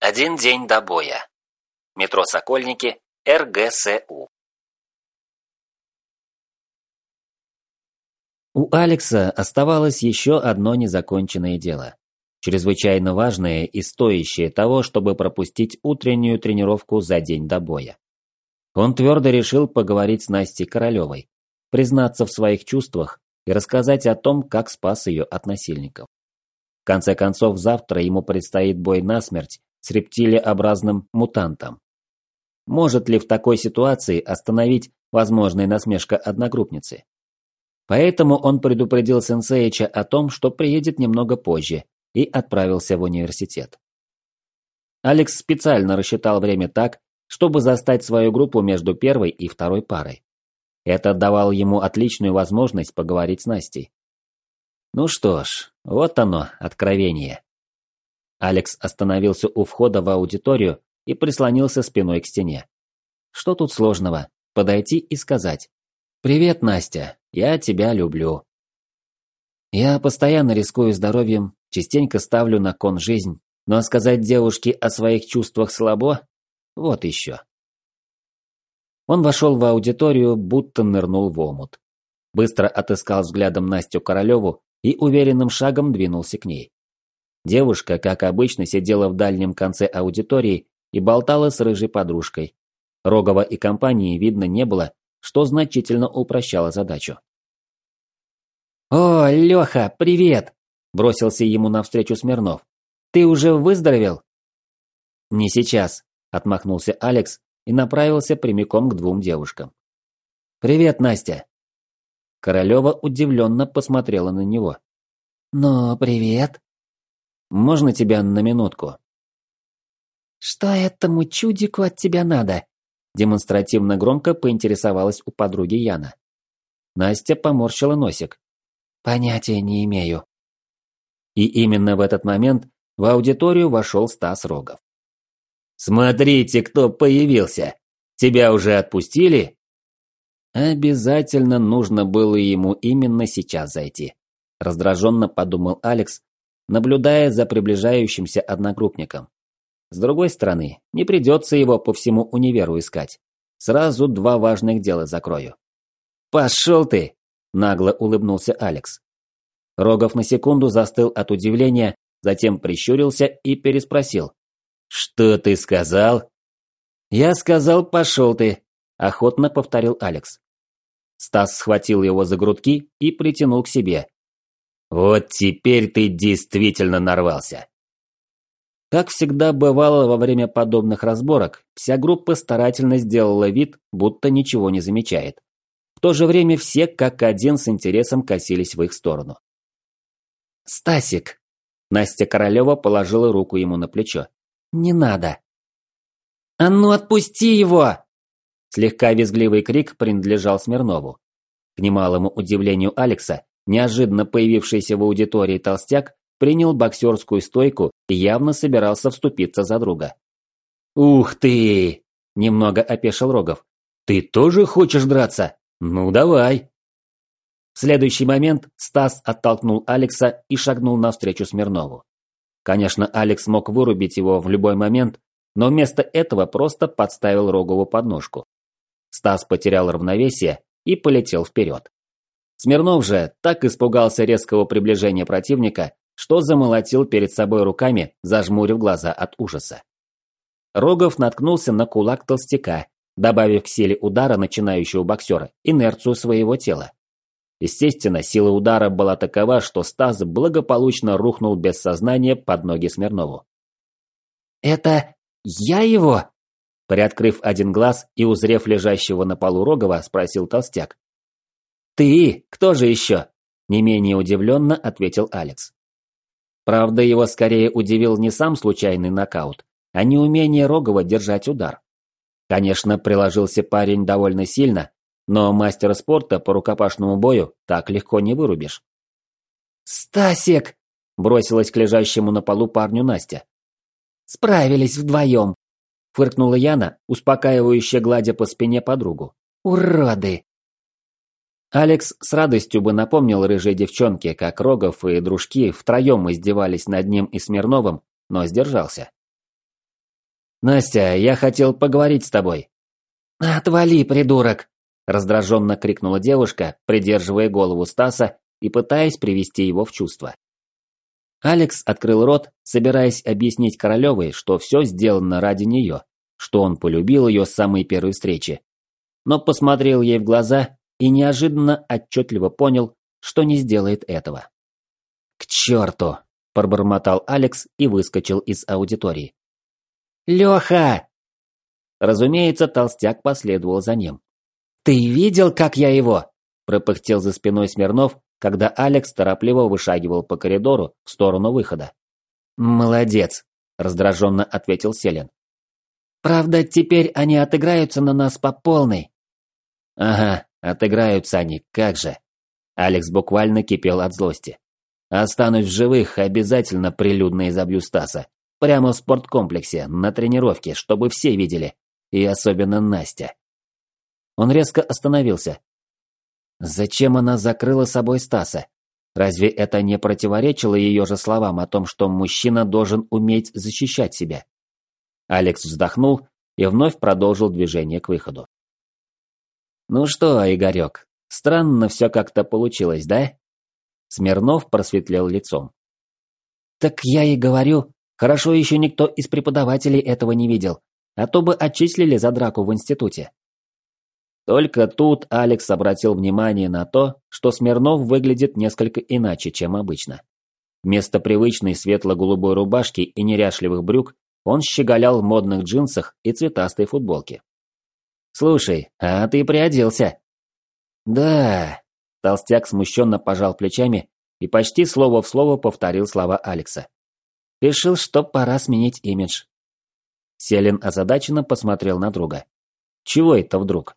Один день до боя. Метро Сокольники, РГСУ. У Алекса оставалось еще одно незаконченное дело. Чрезвычайно важное и стоящее того, чтобы пропустить утреннюю тренировку за день до боя. Он твердо решил поговорить с Настей Королевой, признаться в своих чувствах и рассказать о том, как спас ее от насильников. В конце концов, завтра ему предстоит бой насмерть с рептилиобразным мутантом. Может ли в такой ситуации остановить возможная насмешка одногруппницы? Поэтому он предупредил Сенсеича о том, что приедет немного позже, и отправился в университет. Алекс специально рассчитал время так, чтобы застать свою группу между первой и второй парой. Это давало ему отличную возможность поговорить с Настей. Ну что ж, вот оно, откровение. Алекс остановился у входа в аудиторию и прислонился спиной к стене. Что тут сложного? Подойти и сказать. «Привет, Настя, я тебя люблю». Я постоянно рискую здоровьем, частенько ставлю на кон жизнь, но сказать девушке о своих чувствах слабо? Вот еще. Он вошел в аудиторию, будто нырнул в омут. Быстро отыскал взглядом Настю Королеву и уверенным шагом двинулся к ней. Девушка, как обычно, сидела в дальнем конце аудитории и болтала с рыжей подружкой. Рогова и компании видно не было, что значительно упрощало задачу. «О, Леха, привет!» – бросился ему навстречу Смирнов. «Ты уже выздоровел?» «Не сейчас», – отмахнулся Алекс и направился прямиком к двум девушкам. «Привет, Настя!» Королева удивленно посмотрела на него. «Ну, привет!» «Можно тебя на минутку?» «Что этому чудику от тебя надо?» Демонстративно громко поинтересовалась у подруги Яна. Настя поморщила носик. Понятия не имею. И именно в этот момент в аудиторию вошел Стас Рогов. «Смотрите, кто появился! Тебя уже отпустили?» Обязательно нужно было ему именно сейчас зайти. Раздраженно подумал Алекс, наблюдая за приближающимся одногруппником. С другой стороны, не придется его по всему универу искать. Сразу два важных дела закрою. «Пошел ты!» – нагло улыбнулся Алекс. Рогов на секунду застыл от удивления, затем прищурился и переспросил. «Что ты сказал?» «Я сказал, пошел ты», – охотно повторил Алекс. Стас схватил его за грудки и притянул к себе. «Вот теперь ты действительно нарвался. Как всегда бывало во время подобных разборок, вся группа старательно сделала вид, будто ничего не замечает. В то же время все как один с интересом косились в их сторону. «Стасик!» Настя Королева положила руку ему на плечо. «Не надо!» «А ну отпусти его!» Слегка визгливый крик принадлежал Смирнову. К немалому удивлению Алекса, неожиданно появившийся в аудитории толстяк принял боксерскую стойку и явно собирался вступиться за друга. «Ух ты!» – немного опешил Рогов. «Ты тоже хочешь драться? Ну давай!» В следующий момент Стас оттолкнул Алекса и шагнул навстречу Смирнову. Конечно, Алекс мог вырубить его в любой момент, но вместо этого просто подставил Рогову подножку. Стас потерял равновесие и полетел вперед. Смирнов же так испугался резкого приближения противника, что замолотил перед собой руками, зажмурив глаза от ужаса. Рогов наткнулся на кулак толстяка, добавив к силе удара начинающего боксера инерцию своего тела. Естественно, сила удара была такова, что Стас благополучно рухнул без сознания под ноги Смирнову. «Это я его?» Приоткрыв один глаз и узрев лежащего на полу Рогова, спросил толстяк. «Ты? Кто же еще?» Не менее удивленно ответил Алекс. Правда, его скорее удивил не сам случайный нокаут, а неумение Рогова держать удар. Конечно, приложился парень довольно сильно, но мастера спорта по рукопашному бою так легко не вырубишь. «Стасик!» – бросилась к лежащему на полу парню Настя. «Справились вдвоем!» – фыркнула Яна, успокаивающе гладя по спине подругу. «Уроды!» Алекс с радостью бы напомнил рыжей девчонке, как Рогов и дружки втроем издевались над ним и Смирновым, но сдержался. «Настя, я хотел поговорить с тобой». «Отвали, придурок!» – раздраженно крикнула девушка, придерживая голову Стаса и пытаясь привести его в чувство. Алекс открыл рот, собираясь объяснить Королевой, что все сделано ради нее, что он полюбил ее с самой первой встречи. Но посмотрел ей в глаза и неожиданно отчетливо понял, что не сделает этого. «К черту!» – пробормотал Алекс и выскочил из аудитории. «Леха!» Разумеется, толстяк последовал за ним. «Ты видел, как я его?» – пропыхтел за спиной Смирнов, когда Алекс торопливо вышагивал по коридору в сторону выхода. «Молодец», – раздраженно ответил Селин. «Правда, теперь они отыграются на нас по полной». «Ага, отыграются они, как же». Алекс буквально кипел от злости. «Останусь в живых, обязательно прилюдно изобью Стаса. Прямо в спорткомплексе, на тренировке, чтобы все видели. И особенно Настя». Он резко остановился, Зачем она закрыла собой Стаса? Разве это не противоречило ее же словам о том, что мужчина должен уметь защищать себя? Алекс вздохнул и вновь продолжил движение к выходу. «Ну что, Игорек, странно все как-то получилось, да?» Смирнов просветлел лицом. «Так я и говорю, хорошо еще никто из преподавателей этого не видел, а то бы отчислили за драку в институте». Только тут Алекс обратил внимание на то, что Смирнов выглядит несколько иначе, чем обычно. Вместо привычной светло-голубой рубашки и неряшливых брюк он щеголял в модных джинсах и цветастой футболке. «Слушай, а ты приоделся?» «Да...» Толстяк смущенно пожал плечами и почти слово в слово повторил слова Алекса. «Решил, что пора сменить имидж». Селин озадаченно посмотрел на друга. «Чего это вдруг?»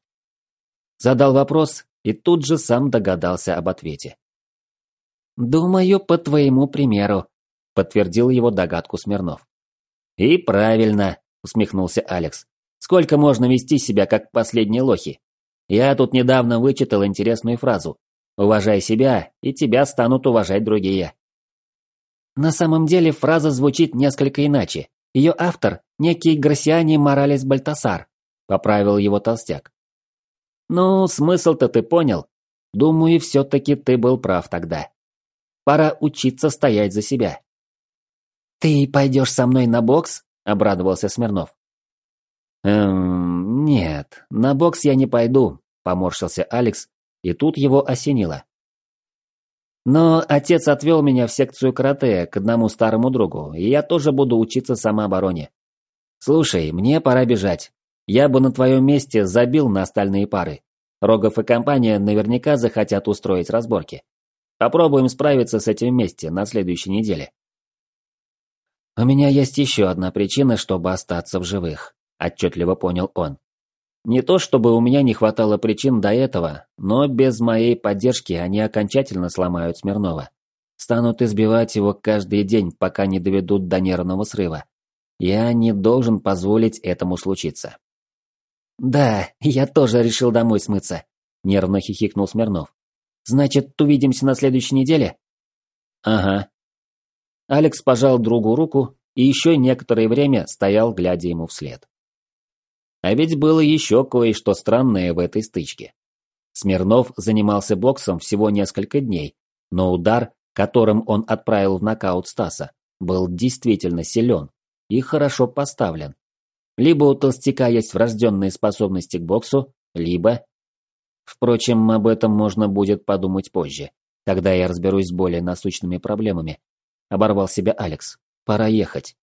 Задал вопрос и тут же сам догадался об ответе. «Думаю, по твоему примеру», – подтвердил его догадку Смирнов. «И правильно», – усмехнулся Алекс. «Сколько можно вести себя, как последние лохи? Я тут недавно вычитал интересную фразу. «Уважай себя, и тебя станут уважать другие». На самом деле фраза звучит несколько иначе. Ее автор – некий Грасиани Моралес Бальтасар, поправил его толстяк. Ну, смысл-то ты понял. Думаю, все-таки ты был прав тогда. Пора учиться стоять за себя. «Ты пойдешь со мной на бокс?» – обрадовался Смирнов. «Эм, нет, на бокс я не пойду», – поморщился Алекс, и тут его осенило. Но отец отвел меня в секцию карате к одному старому другу, и я тоже буду учиться самообороне. Слушай, мне пора бежать. Я бы на твоем месте забил на остальные пары. Рогов и компания наверняка захотят устроить разборки. Попробуем справиться с этим вместе на следующей неделе. «У меня есть еще одна причина, чтобы остаться в живых», – отчетливо понял он. Не то чтобы у меня не хватало причин до этого, но без моей поддержки они окончательно сломают Смирнова. Станут избивать его каждый день, пока не доведут до нервного срыва. Я не должен позволить этому случиться. «Да, я тоже решил домой смыться», – нервно хихикнул Смирнов. «Значит, увидимся на следующей неделе?» «Ага». Алекс пожал другу руку и еще некоторое время стоял, глядя ему вслед. А ведь было еще кое-что странное в этой стычке. Смирнов занимался боксом всего несколько дней, но удар, которым он отправил в нокаут Стаса, был действительно силен и хорошо поставлен. Либо у толстяка есть врожденные способности к боксу, либо... Впрочем, об этом можно будет подумать позже, когда я разберусь с более насущными проблемами. Оборвал себя Алекс. Пора ехать.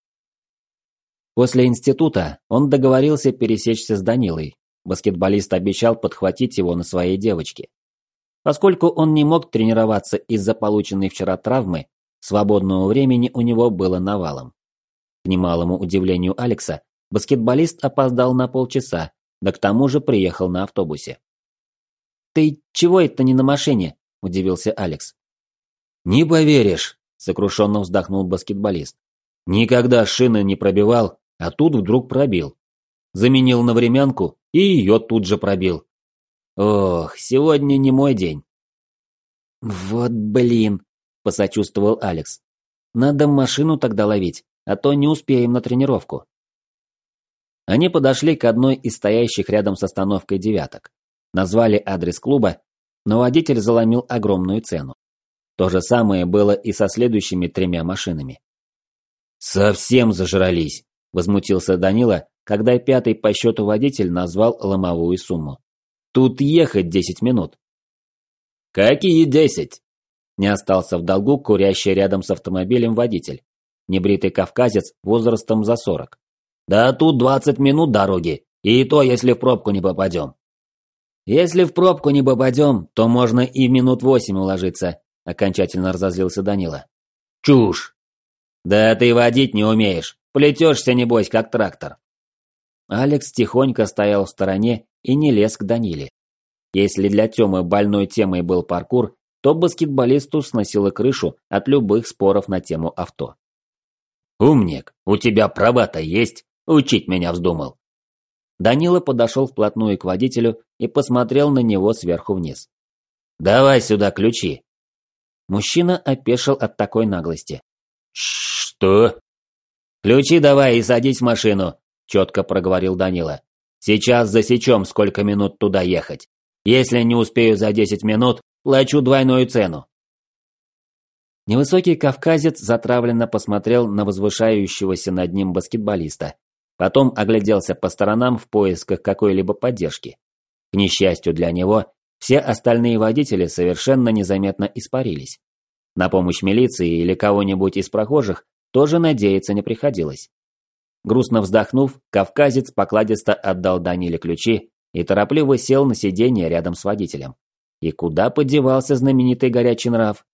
После института он договорился пересечься с Данилой. Баскетболист обещал подхватить его на своей девочке. Поскольку он не мог тренироваться из-за полученной вчера травмы, свободного времени у него было навалом. К немалому удивлению Алекса, Баскетболист опоздал на полчаса, да к тому же приехал на автобусе. «Ты чего это не на машине?» – удивился Алекс. «Не поверишь», – сокрушенно вздохнул баскетболист. «Никогда шины не пробивал, а тут вдруг пробил. Заменил на времянку и ее тут же пробил. Ох, сегодня не мой день». «Вот блин», – посочувствовал Алекс. «Надо машину тогда ловить, а то не успеем на тренировку». Они подошли к одной из стоящих рядом с остановкой девяток. Назвали адрес клуба, но водитель заломил огромную цену. То же самое было и со следующими тремя машинами. «Совсем зажрались!» – возмутился Данила, когда пятый по счету водитель назвал ломовую сумму. «Тут ехать десять минут». «Какие десять?» Не остался в долгу курящий рядом с автомобилем водитель. Небритый кавказец возрастом за сорок. Да тут 20 минут дороги, и то, если в пробку не попадем. Если в пробку не попадем, то можно и минут восемь уложиться, окончательно разозлился Данила. Чушь! Да ты водить не умеешь, плетешься, небось, как трактор. Алекс тихонько стоял в стороне и не лез к Даниле. Если для Тёмы больной темой был паркур, то баскетболисту сносило крышу от любых споров на тему авто. «Умник, у тебя права-то есть?» Учить меня вздумал. Данила подошел вплотную к водителю и посмотрел на него сверху вниз. «Давай сюда ключи!» Мужчина опешил от такой наглости. «Что?» «Ключи давай и садись в машину», – четко проговорил Данила. «Сейчас засечем, сколько минут туда ехать. Если не успею за десять минут, плачу двойную цену». Невысокий кавказец затравленно посмотрел на возвышающегося над ним баскетболиста Потом огляделся по сторонам в поисках какой-либо поддержки. К несчастью для него, все остальные водители совершенно незаметно испарились. На помощь милиции или кого-нибудь из прохожих тоже надеяться не приходилось. Грустно вздохнув, кавказец покладисто отдал Даниле ключи и торопливо сел на сиденье рядом с водителем. И куда подевался знаменитый горячий нрав?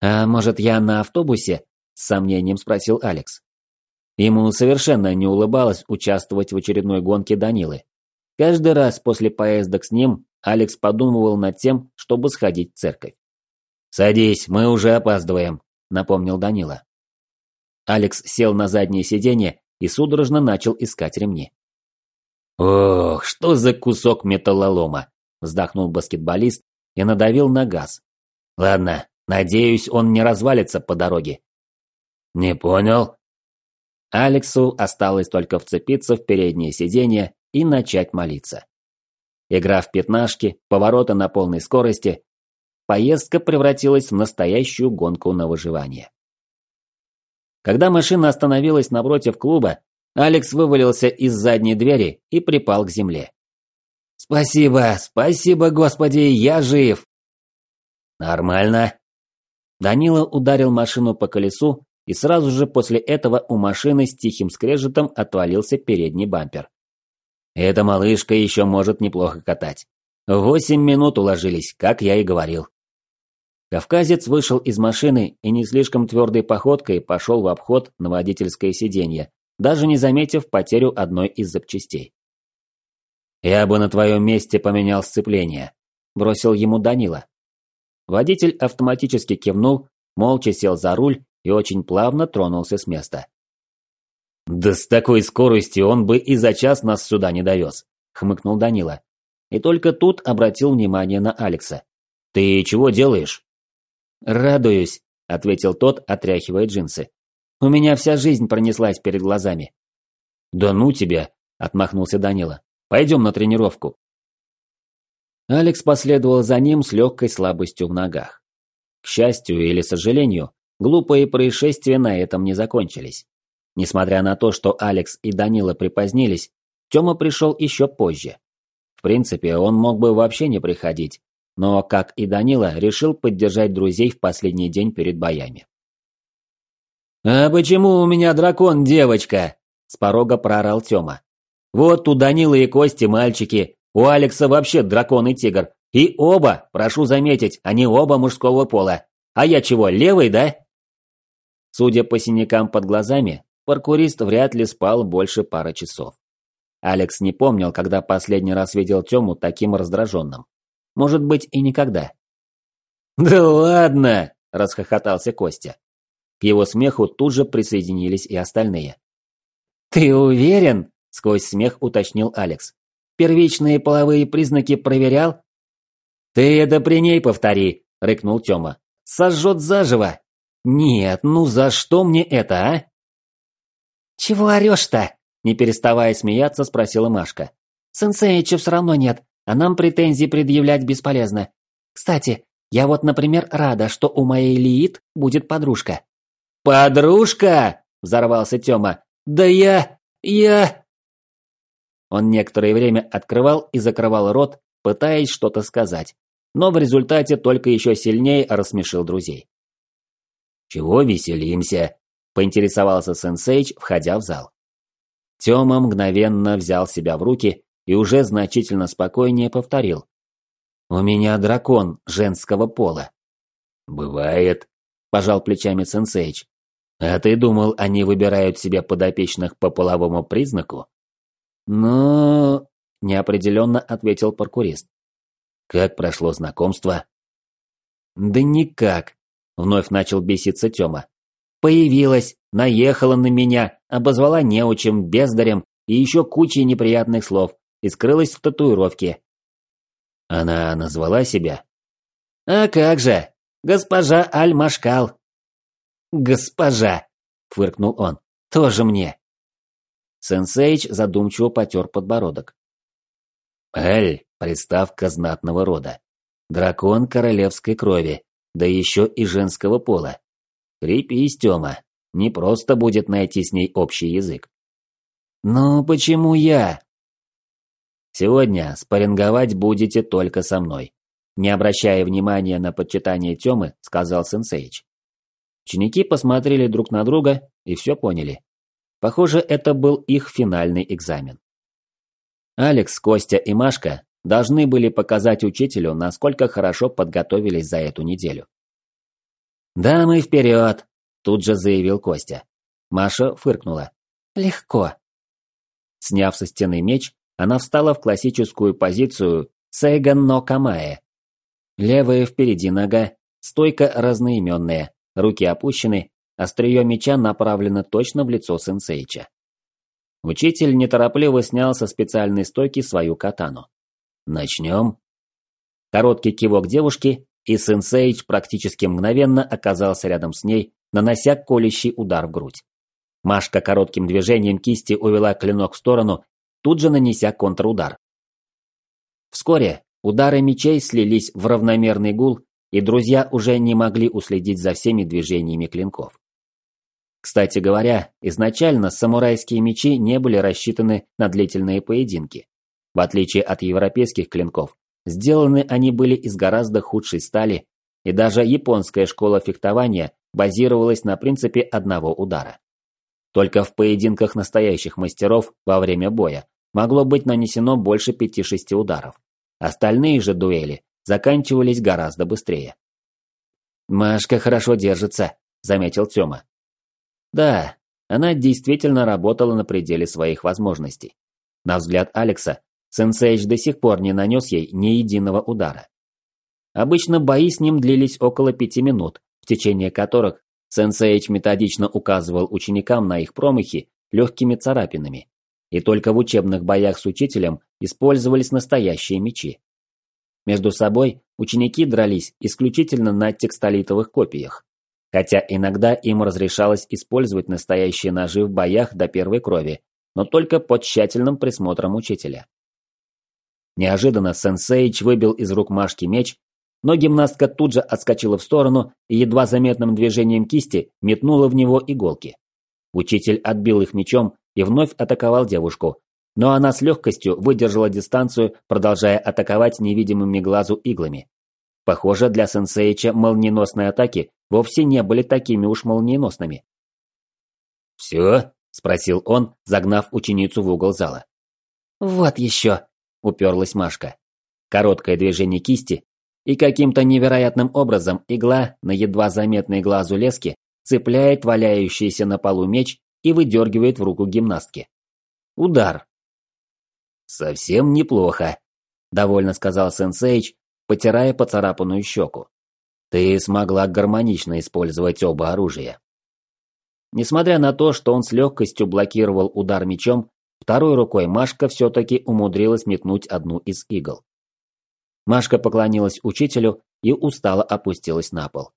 «А может, я на автобусе?» – с сомнением спросил Алекс. Ему совершенно не улыбалось участвовать в очередной гонке Данилы. Каждый раз после поездок с ним Алекс подумывал над тем, чтобы сходить в церковь. «Садись, мы уже опаздываем», – напомнил Данила. Алекс сел на заднее сиденье и судорожно начал искать ремни. «Ох, что за кусок металлолома!» – вздохнул баскетболист и надавил на газ. «Ладно, надеюсь, он не развалится по дороге». «Не понял», Алексу осталось только вцепиться в переднее сиденье и начать молиться. Игра в пятнашки, повороты на полной скорости, поездка превратилась в настоящую гонку на выживание. Когда машина остановилась напротив клуба, Алекс вывалился из задней двери и припал к земле. «Спасибо, спасибо, Господи, я жив!» «Нормально». Данила ударил машину по колесу, и сразу же после этого у машины с тихим скрежетом отвалился передний бампер. Эта малышка еще может неплохо катать. Восемь минут уложились, как я и говорил. Кавказец вышел из машины и не слишком твердой походкой пошел в обход на водительское сиденье, даже не заметив потерю одной из запчастей. «Я бы на твоем месте поменял сцепление», – бросил ему Данила. Водитель автоматически кивнул, молча сел за руль и очень плавно тронулся с места. «Да с такой скоростью он бы и за час нас сюда не довез», – хмыкнул Данила. И только тут обратил внимание на Алекса. «Ты чего делаешь?» «Радуюсь», – ответил тот, отряхивая джинсы. «У меня вся жизнь пронеслась перед глазами». «Да ну тебя», – отмахнулся Данила. «Пойдем на тренировку». Алекс последовал за ним с легкой слабостью в ногах. К счастью или сожалению, Глупые происшествия на этом не закончились. Несмотря на то, что Алекс и Данила припозднились, Тёма пришел еще позже. В принципе, он мог бы вообще не приходить, но, как и Данила, решил поддержать друзей в последний день перед боями. «А почему у меня дракон, девочка?» – с порога проорал Тёма. «Вот у Данилы и Кости мальчики, у Алекса вообще дракон и тигр. И оба, прошу заметить, они оба мужского пола. А я чего, левый, да?» Судя по синякам под глазами, паркурист вряд ли спал больше пары часов. Алекс не помнил, когда последний раз видел Тему таким раздраженным. Может быть, и никогда. «Да ладно!» – расхохотался Костя. К его смеху тут же присоединились и остальные. «Ты уверен?» – сквозь смех уточнил Алекс. «Первичные половые признаки проверял?» «Ты это при ней повтори!» – рыкнул Тёма. «Сожжет заживо!» «Нет, ну за что мне это, а?» «Чего орешь-то?» Не переставая смеяться, спросила Машка. Сенсеича все равно нет, а нам претензии предъявлять бесполезно. Кстати, я вот, например, рада, что у моей Лиит будет подружка. «Подружка!» – взорвался Тёма. «Да я... я...» Он некоторое время открывал и закрывал рот, пытаясь что-то сказать, но в результате только еще сильнее рассмешил друзей. «Чего веселимся?» – поинтересовался Сенсейч, входя в зал. Тёма мгновенно взял себя в руки и уже значительно спокойнее повторил. «У меня дракон женского пола». «Бывает», – пожал плечами Сенсейч. «А ты думал, они выбирают себе подопечных по половому признаку?» «Ну...» – неопределенно ответил паркурист. «Как прошло знакомство?» «Да никак», – вновь начал беситься Тёма. «Появилась, наехала на меня, обозвала неучим, бездарем и еще кучей неприятных слов, и скрылась в татуировке. Она назвала себя? А как же, госпожа Аль-Машкал. Госпожа, фыркнул он, тоже мне. Сенсейч задумчиво потер подбородок. Аль – приставка знатного рода. Дракон королевской крови, да еще и женского пола. Крепись, Тёма, не просто будет найти с ней общий язык. «Ну почему я?» Сегодня спарринговать будете только со мной. Не обращая внимания на подчитание Тёмы, сказал Сенсейч. Ученики посмотрели друг на друга и все поняли. Похоже, это был их финальный экзамен. Алекс, Костя и Машка должны были показать учителю, насколько хорошо подготовились за эту неделю. «Дамы, вперед!» – тут же заявил Костя. Маша фыркнула. «Легко». Сняв со стены меч, она встала в классическую позицию Сейган но Камае. Левая впереди нога, стойка разноименная, руки опущены, острие меча направлено точно в лицо сенсейча. Учитель неторопливо снял со специальной стойки свою катану. «Начнем?» Короткий кивок девушки, и сенсейч практически мгновенно оказался рядом с ней, нанося колющий удар в грудь. Машка коротким движением кисти увела клинок в сторону тут же нанеся контрудар. Вскоре удары мечей слились в равномерный гул, и друзья уже не могли уследить за всеми движениями клинков. Кстати говоря, изначально самурайские мечи не были рассчитаны на длительные поединки. В отличие от европейских клинков, сделаны они были из гораздо худшей стали, и даже японская школа фехтования базировалась на принципе одного удара. Только в поединках настоящих мастеров во время боя могло быть нанесено больше пяти-шести ударов. Остальные же дуэли заканчивались гораздо быстрее. «Машка хорошо держится», – заметил Тёма. Да, она действительно работала на пределе своих возможностей. На взгляд Алекса, Сенсейч до сих пор не нанес ей ни единого удара. Обычно бои с ним длились около пяти минут, в течение которых Сенсейч методично указывал ученикам на их промахи легкими царапинами. И только в учебных боях с учителем использовались настоящие мечи. Между собой ученики дрались исключительно на текстолитовых копиях. Хотя иногда им разрешалось использовать настоящие ножи в боях до первой крови, но только под тщательным присмотром учителя. Неожиданно сенсейч выбил из рук Машки меч но гимнастка тут же отскочила в сторону и едва заметным движением кисти метнула в него иголки. Учитель отбил их мечом и вновь атаковал девушку, но она с легкостью выдержала дистанцию, продолжая атаковать невидимыми глазу иглами. Похоже, для сенсеича молниеносные атаки вовсе не были такими уж молниеносными. «Все?» – спросил он, загнав ученицу в угол зала. «Вот еще!» – уперлась Машка. Короткое движение кисти, и каким-то невероятным образом игла на едва заметной глазу лески цепляет валяющийся на полу меч и выдергивает в руку гимнастки. Удар. «Совсем неплохо», – довольно сказал Сенсейч, потирая поцарапанную щеку. «Ты смогла гармонично использовать оба оружия». Несмотря на то, что он с легкостью блокировал удар мечом, второй рукой Машка все-таки умудрилась метнуть одну из игл. Машка поклонилась учителю и устало опустилась на пол.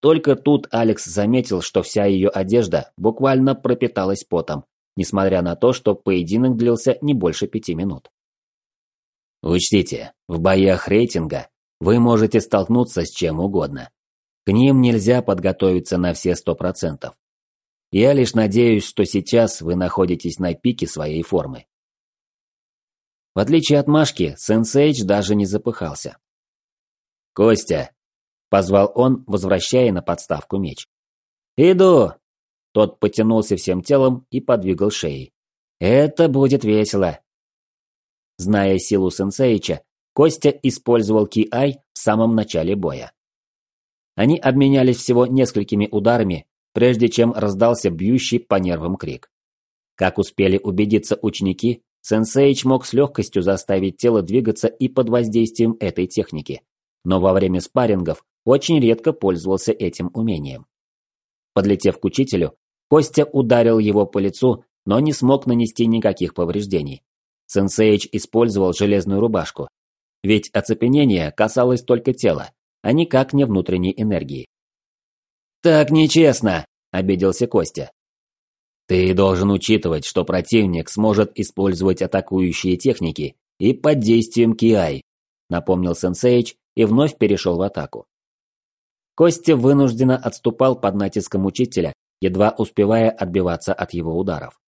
Только тут Алекс заметил, что вся ее одежда буквально пропиталась потом, несмотря на то, что поединок длился не больше пяти минут. Учтите, в боях рейтинга вы можете столкнуться с чем угодно. К ним нельзя подготовиться на все сто процентов. Я лишь надеюсь, что сейчас вы находитесь на пике своей формы. В отличие от Машки, Сенсейч даже не запыхался. «Костя!» – позвал он, возвращая на подставку меч. «Иду!» Тот потянулся всем телом и подвигал шеей. «Это будет весело!» Зная силу Сенсейча, Костя использовал Ки-Ай в самом начале боя. Они обменялись всего несколькими ударами, прежде чем раздался бьющий по нервам крик. Как успели убедиться ученики, Сенсейч мог с легкостью заставить тело двигаться и под воздействием этой техники, но во время спаррингов очень редко пользовался этим умением. Подлетев к учителю, Костя ударил его по лицу, но не смог нанести никаких повреждений. Сенсейч использовал железную рубашку, ведь оцепенение касалось только тела, а никак не внутренней энергии. «Так нечестно!» – обиделся Костя. «Ты должен учитывать, что противник сможет использовать атакующие техники и под действием Киай», – напомнил Сенсейч и вновь перешел в атаку. Костя вынужденно отступал под натиском учителя, едва успевая отбиваться от его ударов.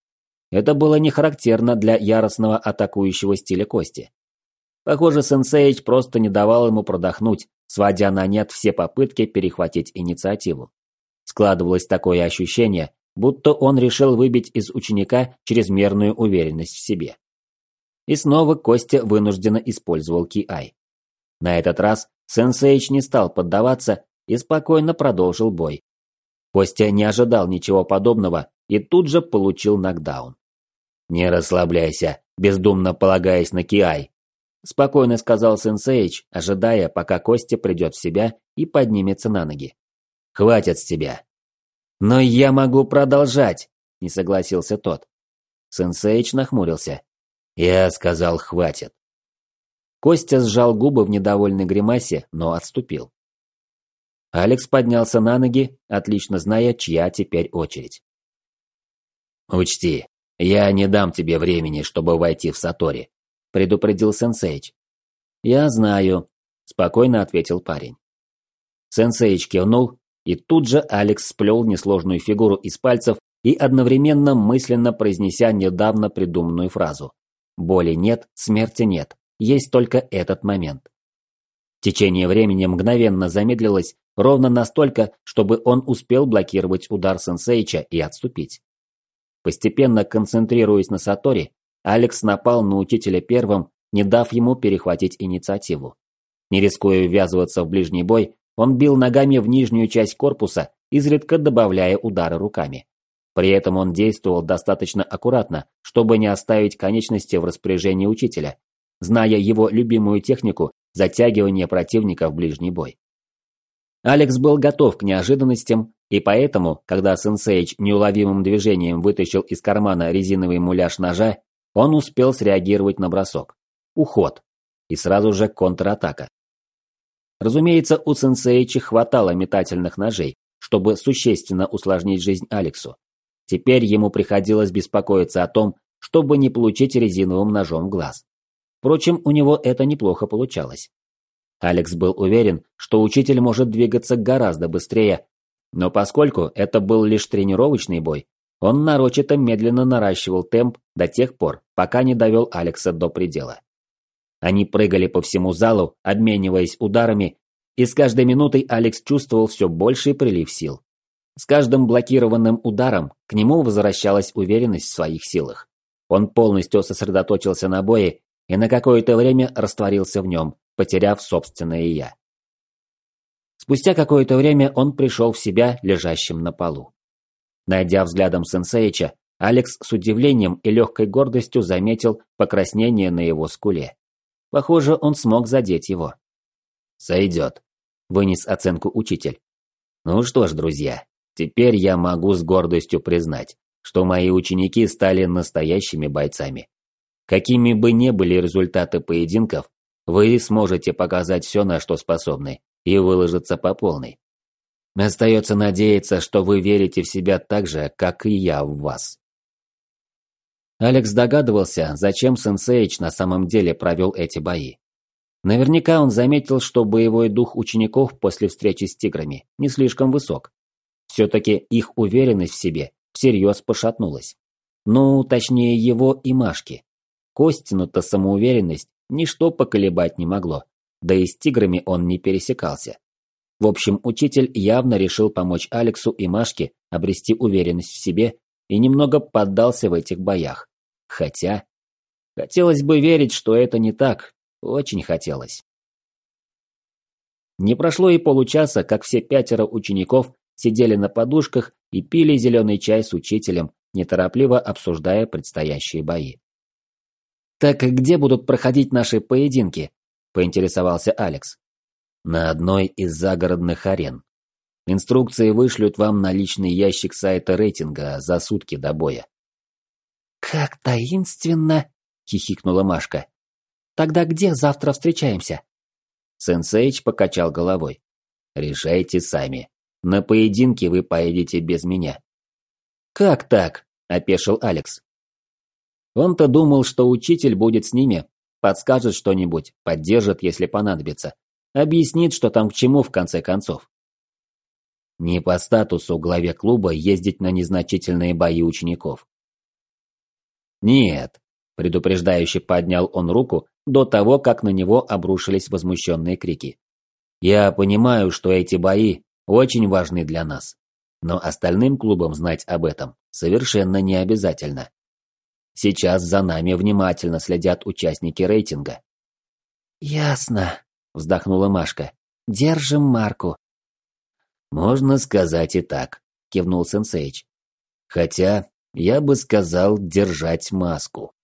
Это было не характерно для яростного атакующего стиля Кости. Похоже, Сенсейч просто не давал ему продохнуть, сводя на нет все попытки перехватить инициативу. Складывалось такое ощущение, будто он решил выбить из ученика чрезмерную уверенность в себе. И снова Костя вынужденно использовал Ки-Ай. На этот раз Сенсейч не стал поддаваться и спокойно продолжил бой. Костя не ожидал ничего подобного и тут же получил нокдаун. «Не расслабляйся, бездумно полагаясь на Киай», спокойно сказал Сенсейч, ожидая, пока Костя придет в себя и поднимется на ноги. «Хватит с тебя!» «Но я могу продолжать!» – не согласился тот. Сенсейч нахмурился. «Я сказал, хватит!» Костя сжал губы в недовольной гримасе, но отступил. Алекс поднялся на ноги, отлично зная, чья теперь очередь. «Учти, я не дам тебе времени, чтобы войти в Сатори предупредил Сенсейч. «Я знаю», – спокойно ответил парень. Сенсейч кивнул, и тут же Алекс сплел несложную фигуру из пальцев и одновременно мысленно произнеся недавно придуманную фразу. «Боли нет, смерти нет, есть только этот момент». Течение времени мгновенно замедлилось, ровно настолько, чтобы он успел блокировать удар Сенсейча и отступить. Постепенно концентрируясь на Сатори, Алекс напал на учителя первым, не дав ему перехватить инициативу. Не рискуя ввязываться в ближний бой, он бил ногами в нижнюю часть корпуса, изредка добавляя удары руками. При этом он действовал достаточно аккуратно, чтобы не оставить конечности в распоряжении учителя, зная его любимую технику затягивания противника в ближний бой. Алекс был готов к неожиданностям, и поэтому, когда Сенсейч неуловимым движением вытащил из кармана резиновый муляж ножа он успел среагировать на бросок. Уход. И сразу же контратака. Разумеется, у Сенсеичи хватало метательных ножей, чтобы существенно усложнить жизнь Алексу. Теперь ему приходилось беспокоиться о том, чтобы не получить резиновым ножом глаз. Впрочем, у него это неплохо получалось. Алекс был уверен, что учитель может двигаться гораздо быстрее, но поскольку это был лишь тренировочный бой, он нарочито медленно наращивал темп до тех пор, пока не довел Алекса до предела. Они прыгали по всему залу, обмениваясь ударами, и с каждой минутой Алекс чувствовал все больший прилив сил. С каждым блокированным ударом к нему возвращалась уверенность в своих силах. Он полностью сосредоточился на бое и на какое-то время растворился в нем, потеряв собственное «я». Спустя какое-то время он пришел в себя лежащим на полу. Найдя взглядом сенсеича, Алекс с удивлением и легкой гордостью заметил покраснение на его скуле. Похоже, он смог задеть его. «Сойдет», – вынес оценку учитель. «Ну что ж, друзья, теперь я могу с гордостью признать, что мои ученики стали настоящими бойцами. Какими бы ни были результаты поединков, вы сможете показать все, на что способны, и выложиться по полной. Остается надеяться, что вы верите в себя так же, как и я в вас. Алекс догадывался, зачем Сенсейч на самом деле провел эти бои. Наверняка он заметил, что боевой дух учеников после встречи с тиграми не слишком высок. Все-таки их уверенность в себе всерьез пошатнулась. Ну, точнее его и Машки. Костину-то самоуверенность ничто поколебать не могло, да и с тиграми он не пересекался. В общем, учитель явно решил помочь Алексу и Машке обрести уверенность в себе и немного поддался в этих боях. Хотя... Хотелось бы верить, что это не так. Очень хотелось. Не прошло и получаса, как все пятеро учеников сидели на подушках и пили зеленый чай с учителем, неторопливо обсуждая предстоящие бои. «Так где будут проходить наши поединки?» – поинтересовался Алекс. «На одной из загородных арен. Инструкции вышлют вам на личный ящик сайта рейтинга за сутки до боя. «Как таинственно!» — хихикнула Машка. «Тогда где завтра встречаемся?» Сенсейч покачал головой. «Решайте сами. На поединке вы поедете без меня». «Как так?» – опешил Алекс. Он-то думал, что учитель будет с ними, подскажет что-нибудь, поддержит, если понадобится, объяснит, что там к чему в конце концов. Не по статусу главе клуба ездить на незначительные бои учеников. «Нет», – предупреждающе поднял он руку до того, как на него обрушились возмущенные крики. «Я понимаю, что эти бои очень важны для нас, но остальным клубам знать об этом совершенно не обязательно. Сейчас за нами внимательно следят участники рейтинга». «Ясно», – вздохнула Машка. «Держим марку. «Можно сказать и так», – кивнул Сенсейч. «Хотя я бы сказал держать маску».